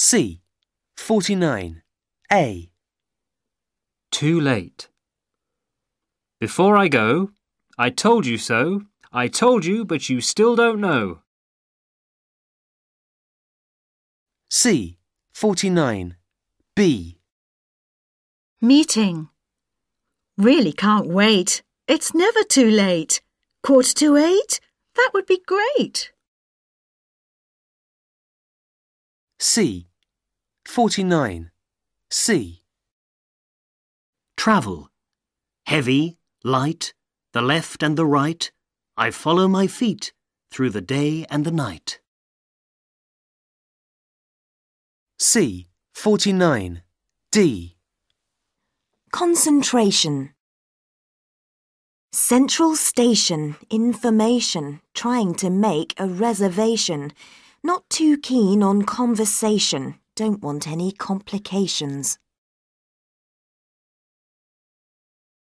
C. 49. A. Too late. Before I go, I told you so. I told you, but you still don't know. C. 49. B. Meeting. Really can't wait. It's never too late. Quarter to eight? That would be great. C. 49. C. Travel. Heavy, light, the left and the right. I follow my feet through the day and the night. C. 49. D. Concentration. Central station, information, trying to make a reservation. Not too keen on conversation, don't want any complications.